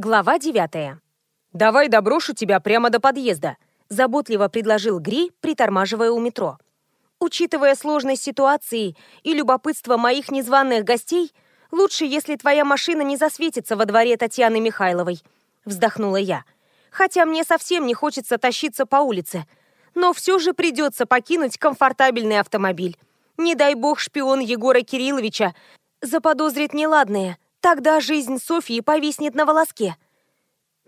Глава 9. «Давай доброшу тебя прямо до подъезда», — заботливо предложил Гри, притормаживая у метро. «Учитывая сложность ситуации и любопытство моих незваных гостей, лучше, если твоя машина не засветится во дворе Татьяны Михайловой», — вздохнула я. «Хотя мне совсем не хочется тащиться по улице. Но все же придется покинуть комфортабельный автомобиль. Не дай бог шпион Егора Кирилловича заподозрит неладное». Тогда жизнь Софьи повиснет на волоске.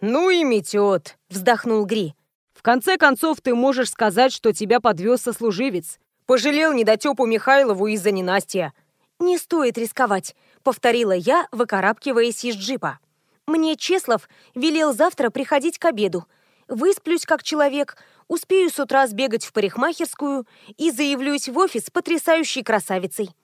«Ну и метет», — вздохнул Гри. «В конце концов, ты можешь сказать, что тебя подвез сослуживец. Пожалел недотепу Михайлову из-за ненастья». «Не стоит рисковать», — повторила я, выкарабкиваясь из джипа. «Мне Чеслов велел завтра приходить к обеду. Высплюсь как человек, успею с утра сбегать в парикмахерскую и заявлюсь в офис потрясающей красавицей».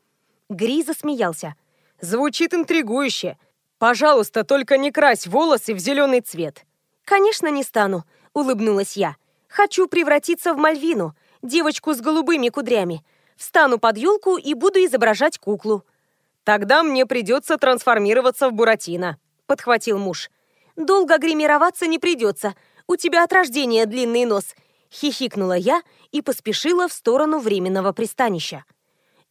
Гри засмеялся. Звучит интригующе. Пожалуйста, только не крась волосы в зеленый цвет. Конечно, не стану, улыбнулась я. Хочу превратиться в Мальвину, девочку с голубыми кудрями. Встану под елку и буду изображать куклу. Тогда мне придется трансформироваться в Буратино, подхватил муж. Долго гримироваться не придется. У тебя от рождения длинный нос. Хихикнула я и поспешила в сторону временного пристанища.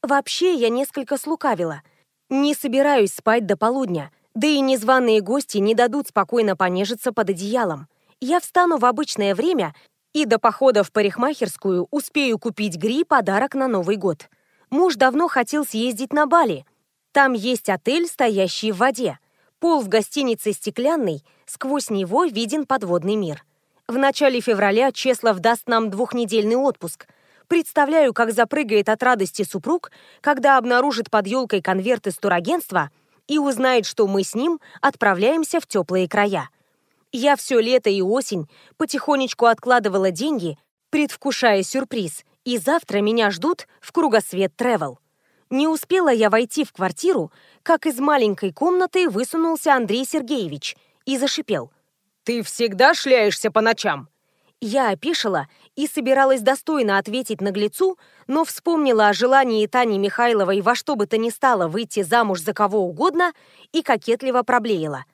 Вообще, я несколько слукавила – не собираюсь спать до полудня, да и незваные гости не дадут спокойно понежиться под одеялом. Я встану в обычное время и до похода в парикмахерскую успею купить Гри подарок на Новый год. Муж давно хотел съездить на Бали. Там есть отель, стоящий в воде. Пол в гостинице стеклянный, сквозь него виден подводный мир. В начале февраля Чеслов даст нам двухнедельный отпуск – Представляю, как запрыгает от радости супруг, когда обнаружит под елкой конверт из турагентства и узнает, что мы с ним отправляемся в теплые края. Я все лето и осень потихонечку откладывала деньги, предвкушая сюрприз, и завтра меня ждут в кругосвет Тревел. Не успела я войти в квартиру, как из маленькой комнаты высунулся Андрей Сергеевич и зашипел. «Ты всегда шляешься по ночам?» Я опешила и собиралась достойно ответить наглецу, но вспомнила о желании Тани Михайловой во что бы то ни стало выйти замуж за кого угодно и кокетливо проблеяла.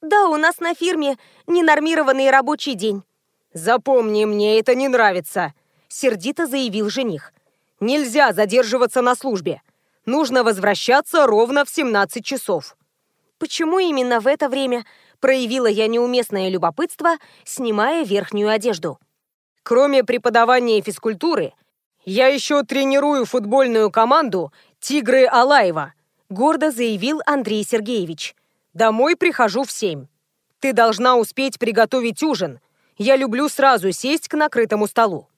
«Да, у нас на фирме ненормированный рабочий день». «Запомни, мне это не нравится», — сердито заявил жених. «Нельзя задерживаться на службе. Нужно возвращаться ровно в 17 часов». «Почему именно в это время?» Проявила я неуместное любопытство, снимая верхнюю одежду. Кроме преподавания физкультуры, я еще тренирую футбольную команду «Тигры Алаева», гордо заявил Андрей Сергеевич. Домой прихожу в семь. Ты должна успеть приготовить ужин. Я люблю сразу сесть к накрытому столу.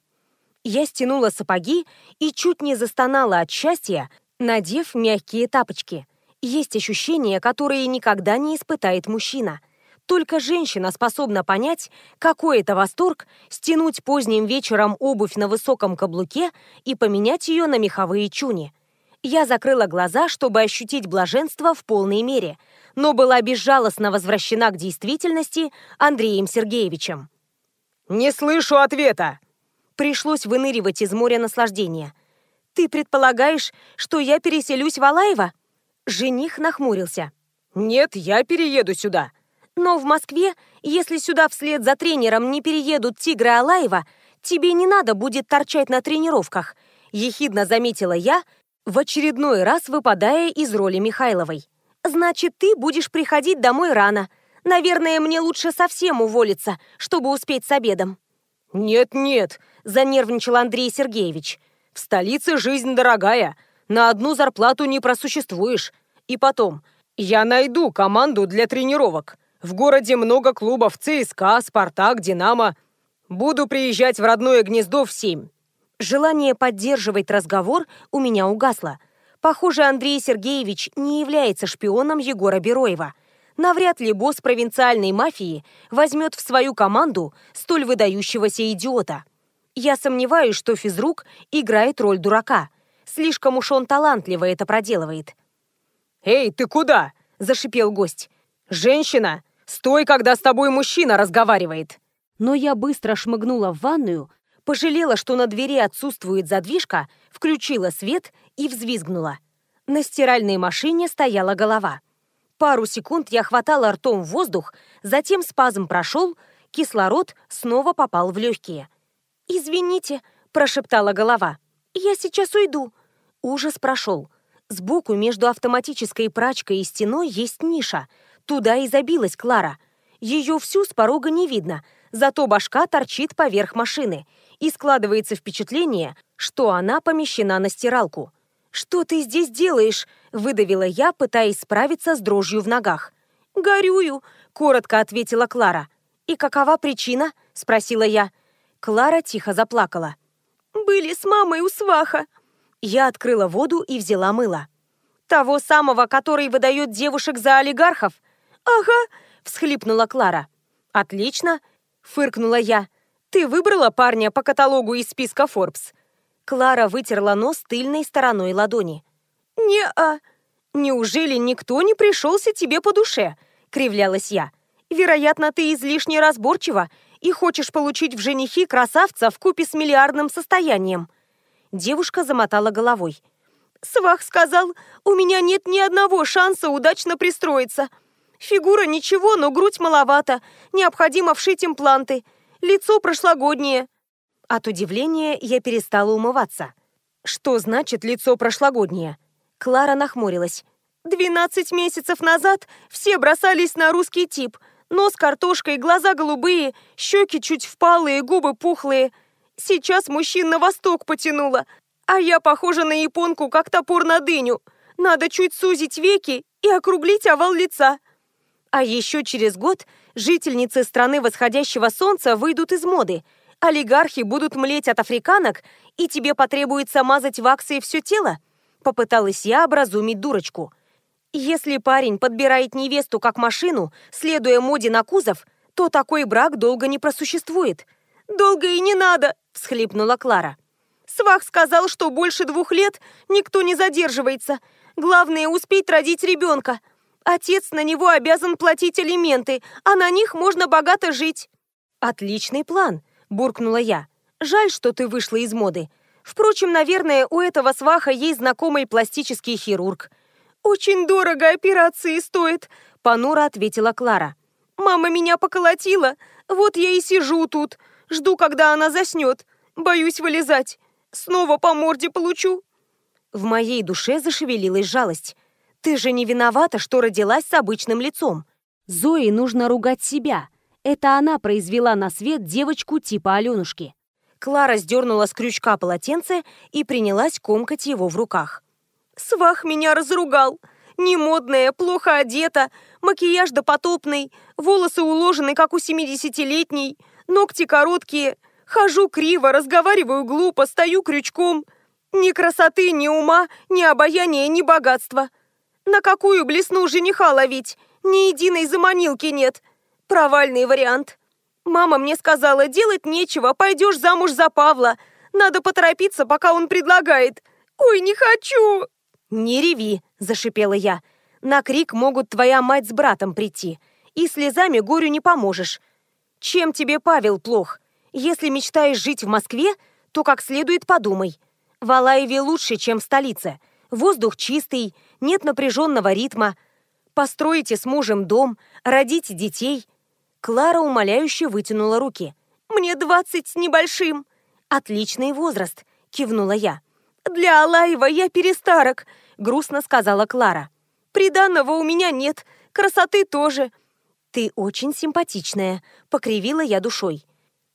Я стянула сапоги и чуть не застонала от счастья, надев мягкие тапочки. Есть ощущения, которые никогда не испытает мужчина. Только женщина способна понять, какой это восторг стянуть поздним вечером обувь на высоком каблуке и поменять ее на меховые чуни. Я закрыла глаза, чтобы ощутить блаженство в полной мере, но была безжалостно возвращена к действительности Андреем Сергеевичем. «Не слышу ответа!» Пришлось выныривать из моря наслаждения. «Ты предполагаешь, что я переселюсь в Алаево?» Жених нахмурился. «Нет, я перееду сюда. Но в Москве, если сюда вслед за тренером не переедут Тигры Алаева, тебе не надо будет торчать на тренировках», – ехидно заметила я, в очередной раз выпадая из роли Михайловой. «Значит, ты будешь приходить домой рано. Наверное, мне лучше совсем уволиться, чтобы успеть с обедом». «Нет-нет», – занервничал Андрей Сергеевич. «В столице жизнь дорогая. На одну зарплату не просуществуешь. И потом, я найду команду для тренировок. В городе много клубов ЦСКА, Спартак, Динамо. Буду приезжать в родное гнездо в семь». Желание поддерживать разговор у меня угасло. Похоже, Андрей Сергеевич не является шпионом Егора Бероева. Навряд ли босс провинциальной мафии возьмет в свою команду столь выдающегося идиота. Я сомневаюсь, что физрук играет роль дурака. Слишком уж он талантливо это проделывает. «Эй, ты куда?» – зашипел гость. «Женщина, Стой, когда с тобой мужчина разговаривает!» Но я быстро шмыгнула в ванную, пожалела, что на двери отсутствует задвижка, включила свет и взвизгнула. На стиральной машине стояла голова. Пару секунд я хватала ртом воздух, затем спазм прошел, кислород снова попал в легкие. «Извините», — прошептала голова. «Я сейчас уйду». Ужас прошел. Сбоку между автоматической прачкой и стеной есть ниша. Туда и забилась Клара. Ее всю с порога не видно, зато башка торчит поверх машины, и складывается впечатление, что она помещена на стиралку. «Что ты здесь делаешь?» – выдавила я, пытаясь справиться с дрожью в ногах. «Горюю», – коротко ответила Клара. «И какова причина?» – спросила я. Клара тихо заплакала. «Были с мамой у сваха». Я открыла воду и взяла мыло. «Того самого, который выдает девушек за олигархов?» «Ага», – всхлипнула Клара. «Отлично», – фыркнула я. «Ты выбрала парня по каталогу из списка Forbes?» Клара вытерла нос тыльной стороной ладони. «Не-а! Неужели никто не пришелся тебе по душе?» — кривлялась я. «Вероятно, ты излишне разборчива и хочешь получить в женихи красавца в купе с миллиардным состоянием». Девушка замотала головой. «Свах сказал, у меня нет ни одного шанса удачно пристроиться. Фигура ничего, но грудь маловато, необходимо вшить импланты. Лицо прошлогоднее». От удивления я перестала умываться. Что значит лицо прошлогоднее? Клара нахмурилась. «Двенадцать месяцев назад все бросались на русский тип. Нос картошкой, глаза голубые, щеки чуть впалые, губы пухлые. Сейчас мужчин на восток потянуло, а я похожа на японку, как топор на дыню. Надо чуть сузить веки и округлить овал лица». А еще через год жительницы страны восходящего солнца выйдут из моды – олигархи будут млеть от африканок, и тебе потребуется мазать ваксой все тело?» Попыталась я образумить дурочку. «Если парень подбирает невесту как машину, следуя моде на кузов, то такой брак долго не просуществует». «Долго и не надо!» – всхлипнула Клара. «Свах сказал, что больше двух лет никто не задерживается. Главное – успеть родить ребенка. Отец на него обязан платить алименты, а на них можно богато жить». «Отличный план», – буркнула я. «Жаль, что ты вышла из моды. Впрочем, наверное, у этого сваха есть знакомый пластический хирург». «Очень дорого операции стоит», – понуро ответила Клара. «Мама меня поколотила, вот я и сижу тут. Жду, когда она заснет. Боюсь вылезать. Снова по морде получу». В моей душе зашевелилась жалость. «Ты же не виновата, что родилась с обычным лицом. Зои нужно ругать себя. Это она произвела на свет девочку типа Аленушки. Клара сдернула с крючка полотенце и принялась комкать его в руках. «Свах меня разругал! Немодная, плохо одета, макияж допотопный, волосы уложены, как у семидесятилетней, ногти короткие, хожу криво, разговариваю глупо, стою крючком. Ни красоты, ни ума, ни обаяния, ни богатства. На какую блесну жениха ловить? Ни единой заманилки нет. Провальный вариант. Мама мне сказала, делать нечего, пойдешь замуж за Павла. Надо поторопиться, пока он предлагает. Ой, не хочу. Не реви, зашипела я. На крик могут твоя мать с братом прийти. И слезами горю не поможешь. Чем тебе Павел плох? Если мечтаешь жить в Москве, то как следует подумай. В Алаеве лучше, чем в столице. Воздух чистый, нет напряженного ритма. Построите с мужем дом, родите детей – Клара умоляюще вытянула руки. «Мне двадцать с небольшим!» «Отличный возраст!» – кивнула я. «Для Алаева я перестарок!» – грустно сказала Клара. «Приданного у меня нет, красоты тоже!» «Ты очень симпатичная!» – покривила я душой.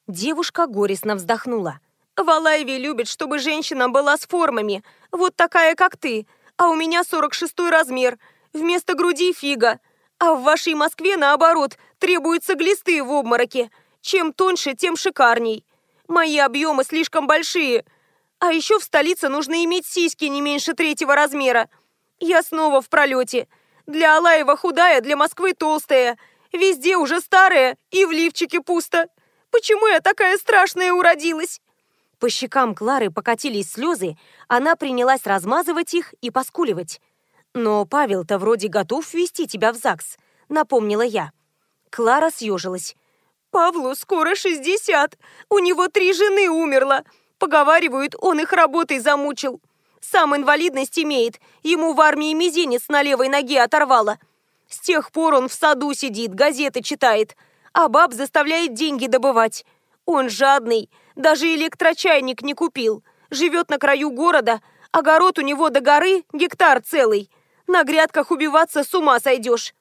Девушка горестно вздохнула. «В любят, чтобы женщина была с формами, вот такая, как ты, а у меня сорок шестой размер, вместо груди фига!» А в вашей Москве, наоборот, требуются глисты в обмороке. Чем тоньше, тем шикарней. Мои объемы слишком большие. А еще в столице нужно иметь сиськи не меньше третьего размера. Я снова в пролете. Для Алаева худая, для Москвы толстая. Везде уже старая и в лифчике пусто. Почему я такая страшная уродилась?» По щекам Клары покатились слезы, она принялась размазывать их и поскуливать. «Но Павел-то вроде готов ввести тебя в ЗАГС», — напомнила я. Клара съежилась. «Павлу скоро 60. У него три жены умерло. Поговаривают, он их работой замучил. Сам инвалидность имеет. Ему в армии мизинец на левой ноге оторвало. С тех пор он в саду сидит, газеты читает, а баб заставляет деньги добывать. Он жадный, даже электрочайник не купил. Живет на краю города, огород у него до горы, гектар целый. На грядках убиваться с ума сойдешь.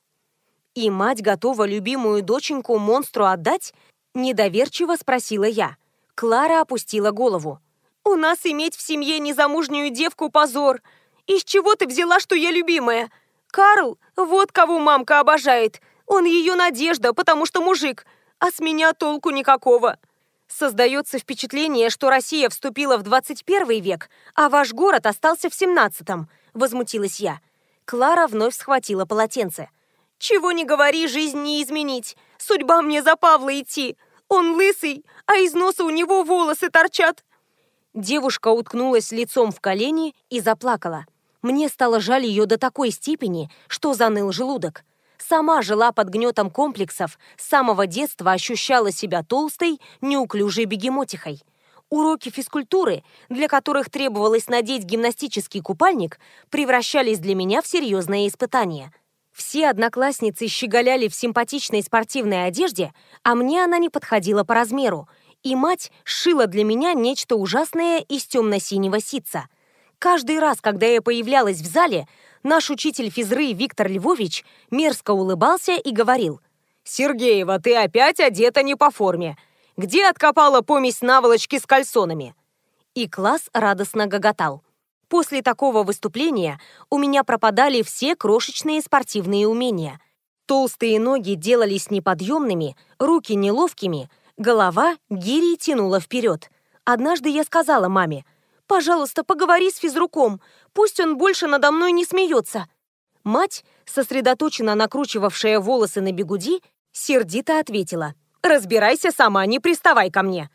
И мать готова любимую доченьку монстру отдать? Недоверчиво спросила я. Клара опустила голову. «У нас иметь в семье незамужнюю девку позор. Из чего ты взяла, что я любимая? Карл, вот кого мамка обожает. Он ее надежда, потому что мужик. А с меня толку никакого». Создается впечатление, что Россия вступила в 21 век, а ваш город остался в 17-м, возмутилась я. Клара вновь схватила полотенце. «Чего не говори, жизнь не изменить. Судьба мне за Павла идти. Он лысый, а из носа у него волосы торчат». Девушка уткнулась лицом в колени и заплакала. Мне стало жаль ее до такой степени, что заныл желудок. Сама жила под гнетом комплексов, с самого детства ощущала себя толстой, неуклюжей бегемотихой. Уроки физкультуры, для которых требовалось надеть гимнастический купальник, превращались для меня в серьезное испытание. Все одноклассницы щеголяли в симпатичной спортивной одежде, а мне она не подходила по размеру, и мать сшила для меня нечто ужасное из темно-синего ситца. Каждый раз, когда я появлялась в зале, наш учитель физры Виктор Львович мерзко улыбался и говорил «Сергеева, ты опять одета не по форме. Где откопала помесь наволочки с кальсонами?» И класс радостно гоготал. После такого выступления у меня пропадали все крошечные спортивные умения. Толстые ноги делались неподъемными, руки неловкими, голова гири тянула вперед. Однажды я сказала маме, «Пожалуйста, поговори с физруком, Пусть он больше надо мной не смеется. Мать, сосредоточенно накручивавшая волосы на бегуди, сердито ответила. «Разбирайся сама, не приставай ко мне».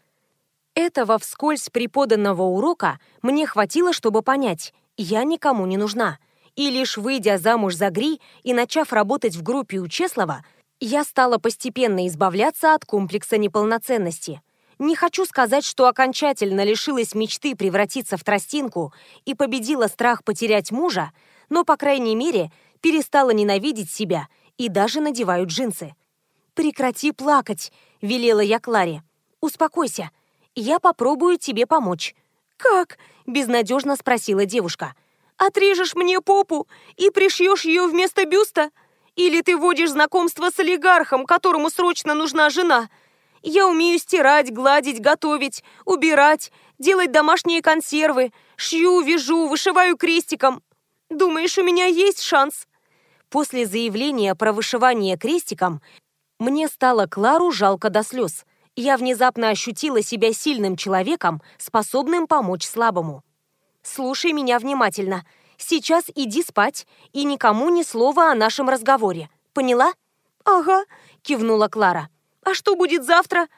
Этого вскользь преподанного урока мне хватило, чтобы понять, я никому не нужна. И лишь выйдя замуж за Гри и начав работать в группе у Чеслова, я стала постепенно избавляться от комплекса неполноценности. Не хочу сказать, что окончательно лишилась мечты превратиться в тростинку и победила страх потерять мужа, но, по крайней мере, перестала ненавидеть себя и даже надеваю джинсы. «Прекрати плакать», — велела я Кларе. «Успокойся. Я попробую тебе помочь». «Как?» — безнадежно спросила девушка. «Отрежешь мне попу и пришьешь ее вместо бюста? Или ты водишь знакомство с олигархом, которому срочно нужна жена?» Я умею стирать, гладить, готовить, убирать, делать домашние консервы, шью, вяжу, вышиваю крестиком. Думаешь, у меня есть шанс?» После заявления про вышивание крестиком мне стало Клару жалко до слез. Я внезапно ощутила себя сильным человеком, способным помочь слабому. «Слушай меня внимательно. Сейчас иди спать и никому ни слова о нашем разговоре. Поняла?» «Ага», — кивнула Клара. А что будет завтра?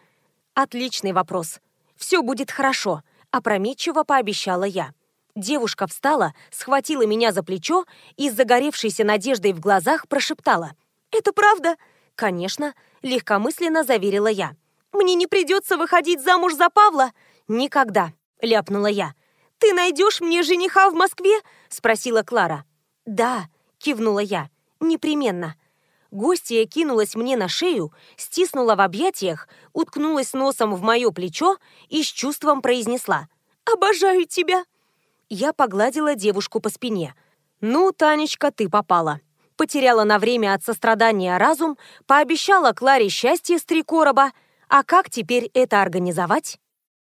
Отличный вопрос. Все будет хорошо, опрометчиво пообещала я. Девушка встала, схватила меня за плечо и с загоревшейся надеждой в глазах прошептала. «Это правда?» «Конечно», — легкомысленно заверила я. «Мне не придется выходить замуж за Павла?» «Никогда», — ляпнула я. «Ты найдешь мне жениха в Москве?» — спросила Клара. «Да», — кивнула я, — «непременно». Гостья кинулась мне на шею, стиснула в объятиях, уткнулась носом в мое плечо и с чувством произнесла «Обожаю тебя!». Я погладила девушку по спине. «Ну, Танечка, ты попала». Потеряла на время от сострадания разум, пообещала Кларе счастье с три короба. А как теперь это организовать?